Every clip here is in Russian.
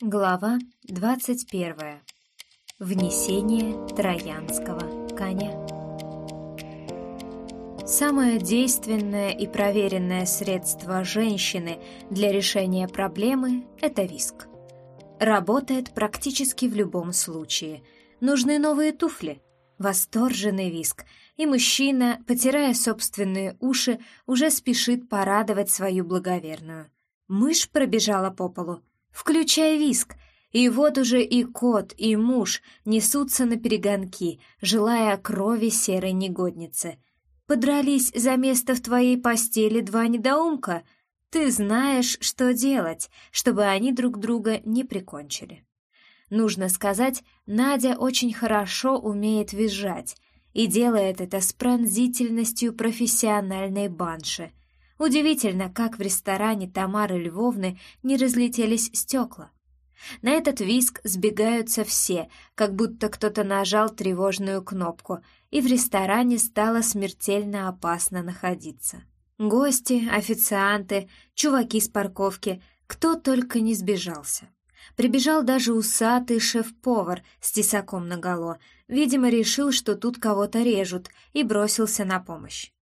Глава двадцать первая. Внесение троянского коня. Самое действенное и проверенное средство женщины для решения проблемы – это виск. Работает практически в любом случае. Нужны новые туфли, восторженный виск, и мужчина, потирая собственные уши, уже спешит порадовать свою благоверную. Мышь пробежала по полу. «Включай виск!» И вот уже и кот, и муж несутся на перегонки, желая крови серой негодницы. Подрались за место в твоей постели два недоумка. Ты знаешь, что делать, чтобы они друг друга не прикончили. Нужно сказать, Надя очень хорошо умеет визжать и делает это с пронзительностью профессиональной банши. Удивительно, как в ресторане Тамары Львовны не разлетелись стекла. На этот виск сбегаются все, как будто кто-то нажал тревожную кнопку, и в ресторане стало смертельно опасно находиться. Гости, официанты, чуваки с парковки, кто только не сбежался. Прибежал даже усатый шеф-повар с тесаком наголо, видимо, решил, что тут кого-то режут, и бросился на помощь.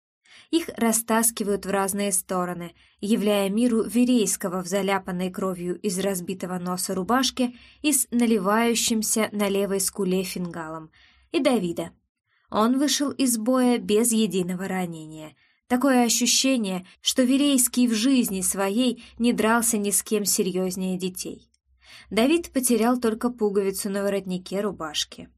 Их растаскивают в разные стороны, являя миру Верейского в заляпанной кровью из разбитого носа рубашке и с наливающимся на левой скуле фингалом, и Давида. Он вышел из боя без единого ранения. Такое ощущение, что Верейский в жизни своей не дрался ни с кем серьезнее детей. Давид потерял только пуговицу на воротнике рубашки.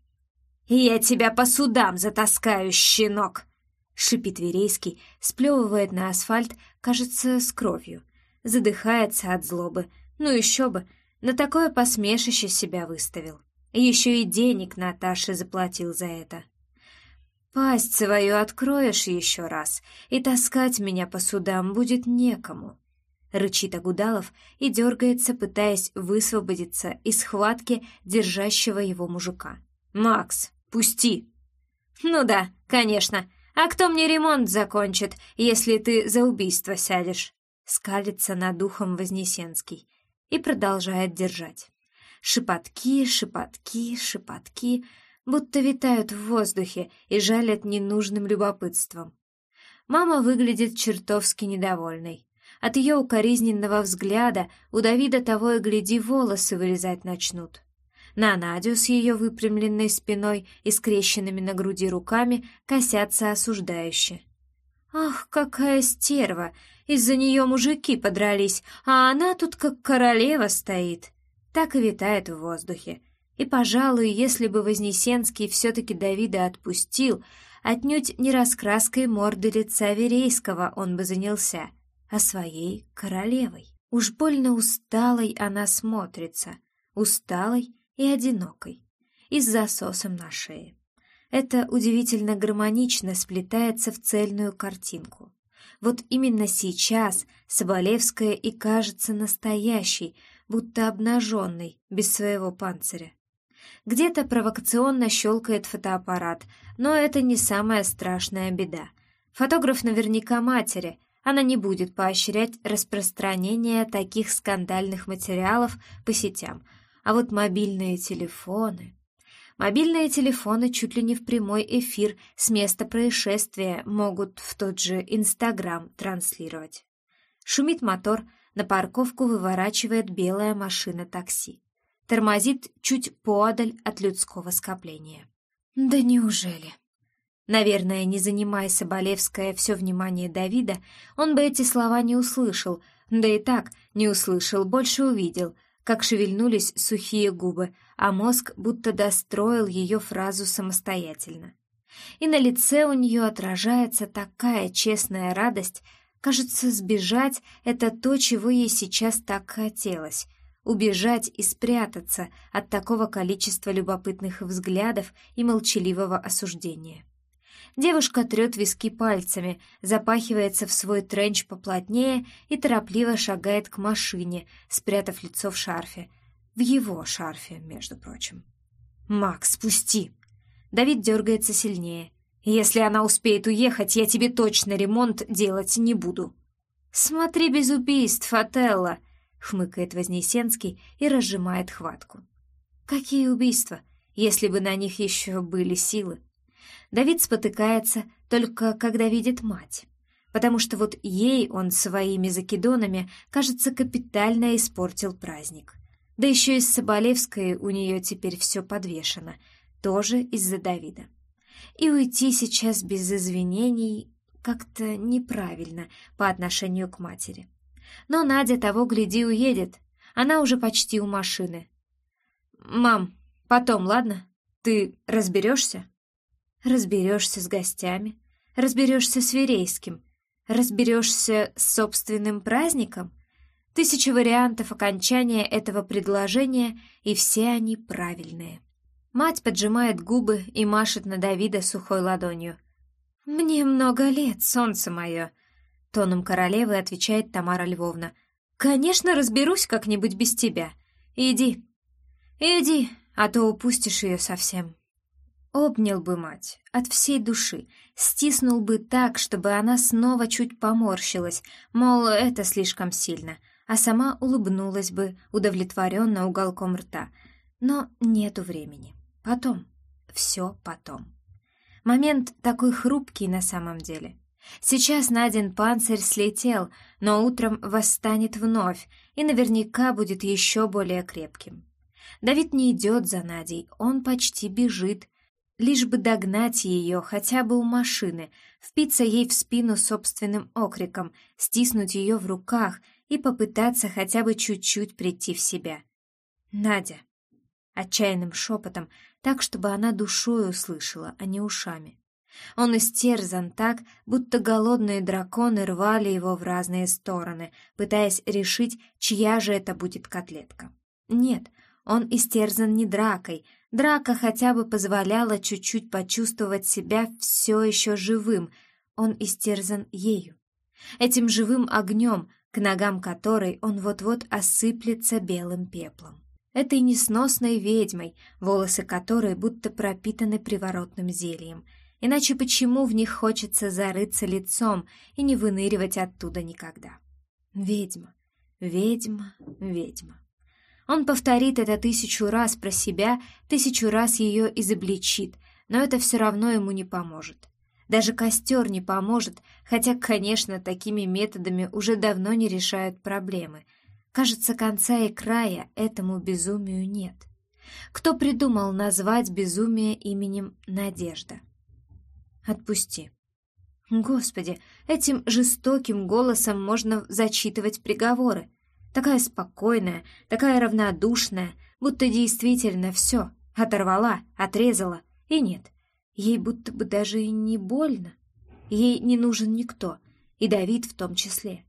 «Я тебя по судам затаскаю, щенок!» — шипит Верейский, сплевывает на асфальт, кажется, с кровью. Задыхается от злобы. Ну еще бы, на такое посмешище себя выставил. Еще и денег Наташе заплатил за это. «Пасть свою откроешь еще раз, и таскать меня по судам будет некому», — рычит Агудалов и дергается, пытаясь высвободиться из схватки держащего его мужика. «Макс, пусти!» «Ну да, конечно, а кто мне ремонт закончит, если ты за убийство сядешь?» Скалится над духом Вознесенский и продолжает держать. Шепотки, шепотки, шепотки, будто витают в воздухе и жалят ненужным любопытством. Мама выглядит чертовски недовольной. От ее укоризненного взгляда у Давида того и гляди волосы вылезать начнут. На Надю с ее выпрямленной спиной и скрещенными на груди руками косятся осуждающе. «Ах, какая стерва! Из-за нее мужики подрались, а она тут как королева стоит!» Так и витает в воздухе. И, пожалуй, если бы Вознесенский все-таки Давида отпустил, отнюдь не раскраской морды лица Верейского он бы занялся, а своей королевой. Уж больно усталой она смотрится, усталой и одинокой, и с засосом на шее. Это удивительно гармонично сплетается в цельную картинку. Вот именно сейчас Соболевская и кажется настоящей, будто обнаженной, без своего панциря. Где-то провокационно щелкает фотоаппарат, но это не самая страшная беда. Фотограф наверняка матери, она не будет поощрять распространение таких скандальных материалов по сетям, а вот мобильные телефоны... Мобильные телефоны чуть ли не в прямой эфир с места происшествия могут в тот же Инстаграм транслировать. Шумит мотор, на парковку выворачивает белая машина такси. Тормозит чуть подаль от людского скопления. Да неужели? Наверное, не занимая Соболевская все внимание Давида, он бы эти слова не услышал, да и так не услышал, больше увидел, как шевельнулись сухие губы, а мозг будто достроил ее фразу самостоятельно. И на лице у нее отражается такая честная радость, кажется, сбежать — это то, чего ей сейчас так хотелось — убежать и спрятаться от такого количества любопытных взглядов и молчаливого осуждения. Девушка трет виски пальцами, запахивается в свой тренч поплотнее и торопливо шагает к машине, спрятав лицо в шарфе. В его шарфе, между прочим. «Макс, спусти!» Давид дергается сильнее. «Если она успеет уехать, я тебе точно ремонт делать не буду». «Смотри без убийств, Отелло!» — хмыкает Вознесенский и разжимает хватку. Какие убийства, если бы на них еще были силы? Давид спотыкается только когда видит мать, потому что вот ей он своими закидонами, кажется, капитально испортил праздник. Да еще и с Соболевской у нее теперь все подвешено, тоже из-за Давида. И уйти сейчас без извинений как-то неправильно по отношению к матери. Но Надя того гляди уедет, она уже почти у машины. «Мам, потом, ладно? Ты разберешься?» «Разберешься с гостями, разберешься с Верейским, разберешься с собственным праздником?» Тысяча вариантов окончания этого предложения, и все они правильные. Мать поджимает губы и машет на Давида сухой ладонью. «Мне много лет, солнце мое!» Тоном королевы отвечает Тамара Львовна. «Конечно, разберусь как-нибудь без тебя. Иди, иди, а то упустишь ее совсем». Обнял бы мать от всей души, стиснул бы так, чтобы она снова чуть поморщилась, мол, это слишком сильно — а сама улыбнулась бы удовлетворенно уголком рта. Но нету времени. Потом. Все потом. Момент такой хрупкий на самом деле. Сейчас Надин панцирь слетел, но утром восстанет вновь и наверняка будет еще более крепким. Давид не идет за Надей, он почти бежит, лишь бы догнать ее хотя бы у машины, впиться ей в спину собственным окриком, стиснуть ее в руках — и попытаться хотя бы чуть-чуть прийти в себя. «Надя!» Отчаянным шепотом, так, чтобы она душой услышала, а не ушами. Он истерзан так, будто голодные драконы рвали его в разные стороны, пытаясь решить, чья же это будет котлетка. Нет, он истерзан не дракой. Драка хотя бы позволяла чуть-чуть почувствовать себя все еще живым. Он истерзан ею. Этим живым огнем, к ногам которой он вот-вот осыплется белым пеплом. Этой несносной ведьмой, волосы которой будто пропитаны приворотным зельем. Иначе почему в них хочется зарыться лицом и не выныривать оттуда никогда? Ведьма, ведьма, ведьма. Он повторит это тысячу раз про себя, тысячу раз ее изобличит, но это все равно ему не поможет. Даже костер не поможет, хотя, конечно, такими методами уже давно не решают проблемы. Кажется, конца и края этому безумию нет. Кто придумал назвать безумие именем Надежда? Отпусти. Господи, этим жестоким голосом можно зачитывать приговоры. Такая спокойная, такая равнодушная, будто действительно все оторвала, отрезала. И нет, Ей будто бы даже и не больно. Ей не нужен никто, и Давид в том числе.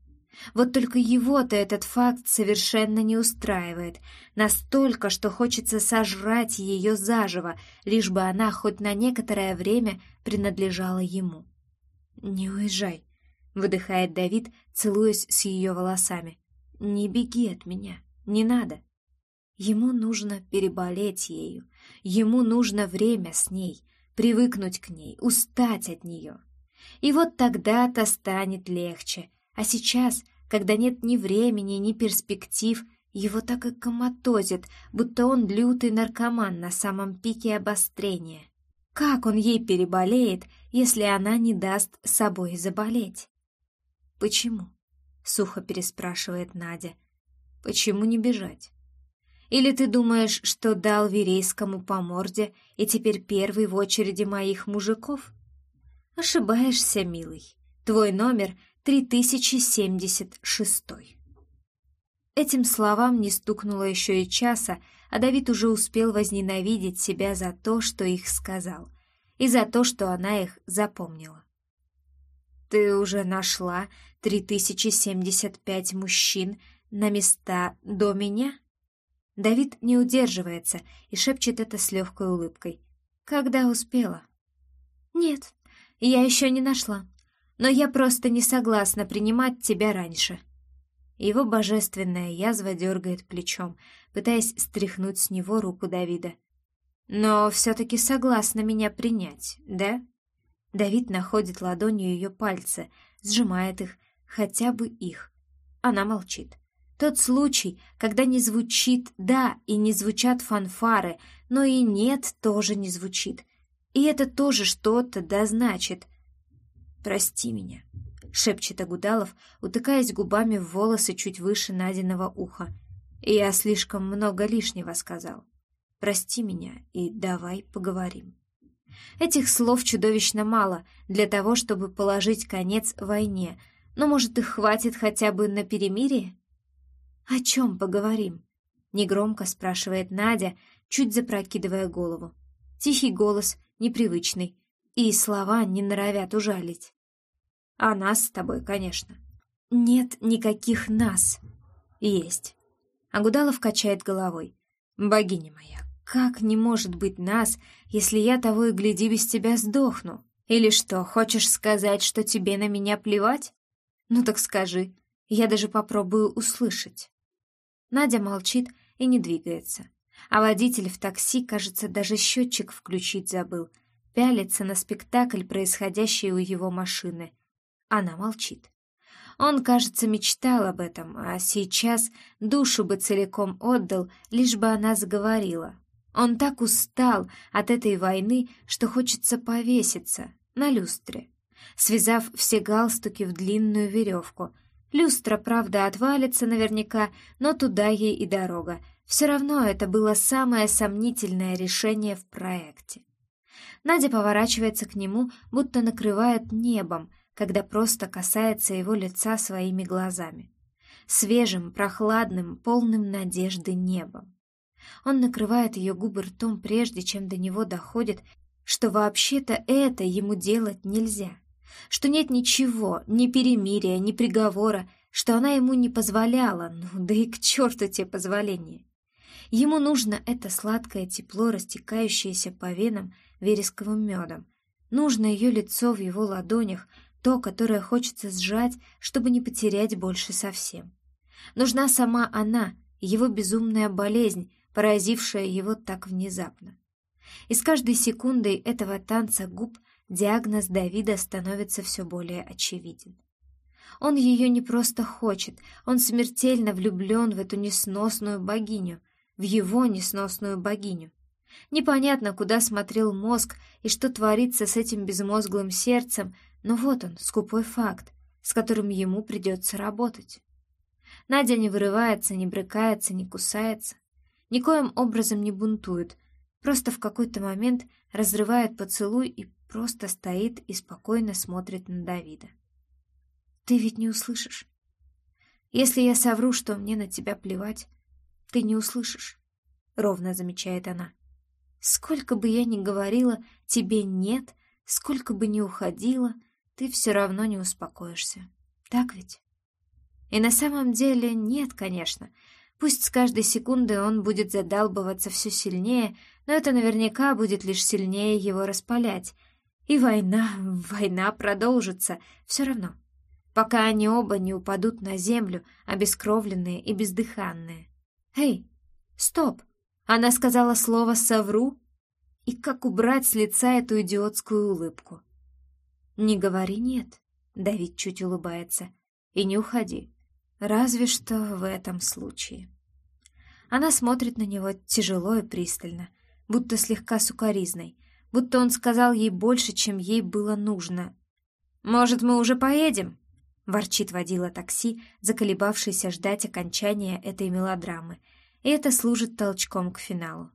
Вот только его-то этот факт совершенно не устраивает, настолько, что хочется сожрать ее заживо, лишь бы она хоть на некоторое время принадлежала ему. «Не уезжай», — выдыхает Давид, целуясь с ее волосами. «Не беги от меня, не надо». Ему нужно переболеть ею, ему нужно время с ней, привыкнуть к ней, устать от нее. И вот тогда-то станет легче. А сейчас, когда нет ни времени, ни перспектив, его так и коматозит, будто он лютый наркоман на самом пике обострения. Как он ей переболеет, если она не даст собой заболеть? «Почему?» — сухо переспрашивает Надя. «Почему не бежать?» Или ты думаешь, что дал Верейскому по морде и теперь первый в очереди моих мужиков? Ошибаешься, милый. Твой номер 3076. Этим словам не стукнуло еще и часа, а Давид уже успел возненавидеть себя за то, что их сказал, и за то, что она их запомнила. «Ты уже нашла 3075 мужчин на места до меня?» Давид не удерживается и шепчет это с легкой улыбкой. «Когда успела?» «Нет, я еще не нашла. Но я просто не согласна принимать тебя раньше». Его божественная язва дергает плечом, пытаясь стряхнуть с него руку Давида. «Но все-таки согласна меня принять, да?» Давид находит ладонью ее пальцы, сжимает их, хотя бы их. Она молчит. Тот случай, когда не звучит «да» и не звучат фанфары, но и «нет» тоже не звучит. И это тоже что-то да значит. «Прости меня», — шепчет Агудалов, утыкаясь губами в волосы чуть выше Надиного уха. «Я слишком много лишнего сказал. Прости меня и давай поговорим». Этих слов чудовищно мало для того, чтобы положить конец войне, но, может, их хватит хотя бы на перемирие? «О чем поговорим?» — негромко спрашивает Надя, чуть запрокидывая голову. Тихий голос, непривычный, и слова не норовят ужалить. «О нас с тобой, конечно». «Нет никаких нас». «Есть». Агудалов качает головой. «Богиня моя, как не может быть нас, если я того и гляди без тебя сдохну? Или что, хочешь сказать, что тебе на меня плевать? Ну так скажи, я даже попробую услышать». Надя молчит и не двигается. А водитель в такси, кажется, даже счетчик включить забыл. Пялится на спектакль, происходящий у его машины. Она молчит. Он, кажется, мечтал об этом, а сейчас душу бы целиком отдал, лишь бы она заговорила. Он так устал от этой войны, что хочется повеситься на люстре, связав все галстуки в длинную веревку — Люстра, правда, отвалится наверняка, но туда ей и дорога. Все равно это было самое сомнительное решение в проекте. Надя поворачивается к нему, будто накрывает небом, когда просто касается его лица своими глазами. Свежим, прохладным, полным надежды небом. Он накрывает ее губы ртом, прежде чем до него доходит, что вообще-то это ему делать нельзя что нет ничего, ни перемирия, ни приговора, что она ему не позволяла, ну да и к черту те позволения. Ему нужно это сладкое тепло, растекающееся по венам вересковым медом. Нужно ее лицо в его ладонях, то, которое хочется сжать, чтобы не потерять больше совсем. Нужна сама она, его безумная болезнь, поразившая его так внезапно. И с каждой секундой этого танца губ диагноз Давида становится все более очевиден. Он ее не просто хочет, он смертельно влюблен в эту несносную богиню, в его несносную богиню. Непонятно, куда смотрел мозг и что творится с этим безмозглым сердцем, но вот он, скупой факт, с которым ему придется работать. Надя не вырывается, не брыкается, не кусается, никоим образом не бунтует, просто в какой-то момент разрывает поцелуй и просто стоит и спокойно смотрит на Давида. «Ты ведь не услышишь. Если я совру, что мне на тебя плевать, ты не услышишь», — ровно замечает она. «Сколько бы я ни говорила тебе «нет», сколько бы ни уходила, ты все равно не успокоишься. Так ведь?» И на самом деле нет, конечно. Пусть с каждой секунды он будет задалбываться все сильнее, но это наверняка будет лишь сильнее его распалять, и война, война продолжится, все равно, пока они оба не упадут на землю, обескровленные и бездыханные. Эй, стоп! Она сказала слово «совру»? И как убрать с лица эту идиотскую улыбку? «Не говори «нет», — Давид чуть улыбается, — «и не уходи. Разве что в этом случае». Она смотрит на него тяжело и пристально, будто слегка сукоризной, будто он сказал ей больше, чем ей было нужно. «Может, мы уже поедем?» — ворчит водила такси, заколебавшийся ждать окончания этой мелодрамы, и это служит толчком к финалу.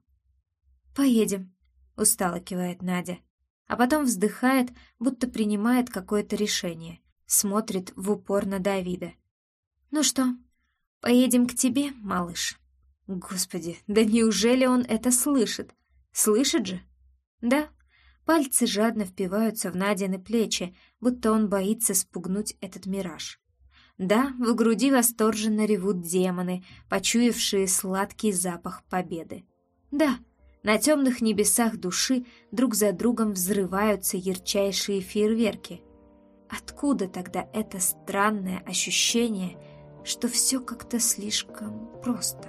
«Поедем», — устало кивает Надя, а потом вздыхает, будто принимает какое-то решение, смотрит в упор на Давида. «Ну что, поедем к тебе, малыш?» Господи, да неужели он это слышит? Слышит же? Да, пальцы жадно впиваются в Надины плечи, будто он боится спугнуть этот мираж. Да, в груди восторженно ревут демоны, почуявшие сладкий запах победы. Да, на темных небесах души друг за другом взрываются ярчайшие фейерверки. Откуда тогда это странное ощущение, что все как-то слишком просто?